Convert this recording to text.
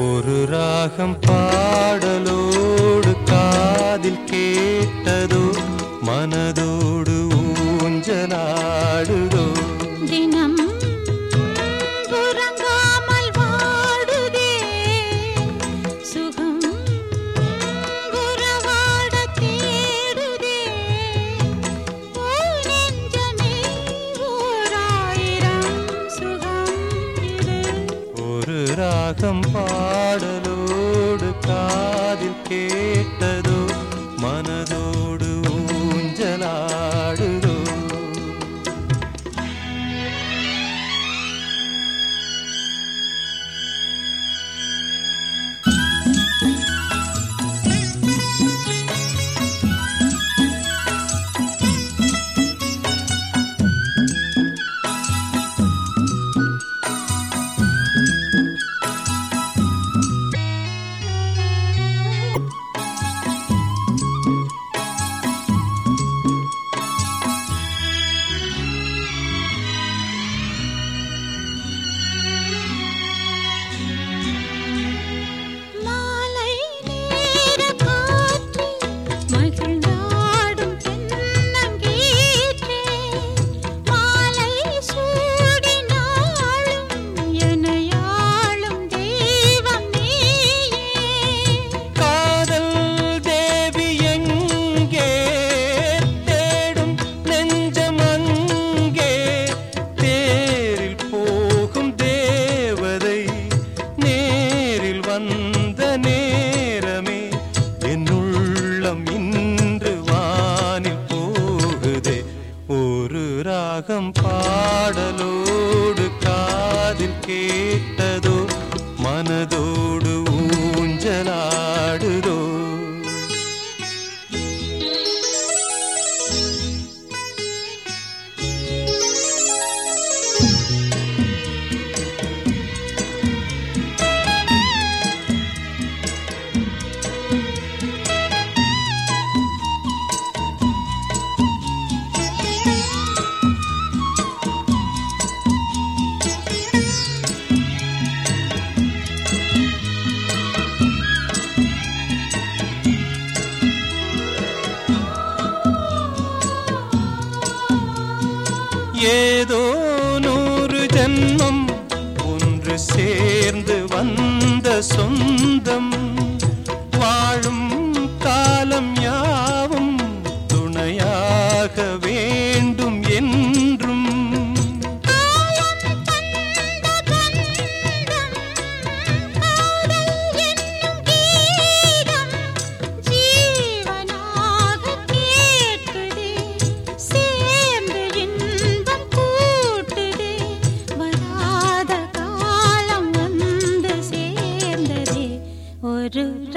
ஒரு ராகம் பாடலோடு காதில் கேட்டதோ மனதோடு ஊஞ்சலாடுதோ. தினம் உறங்காமல் வாடுதே சுகம் ஓராயிரம் சுகம் ஒரு ராகம் பா ராகம் பாடலோடு காதில் கேட்டதோ மனதோடு ஊஞ்சலாடுதோ. ஏதோ நூறு ஜன்மம் ஒன்று சேர்ந்து வந்த சொந்தம்.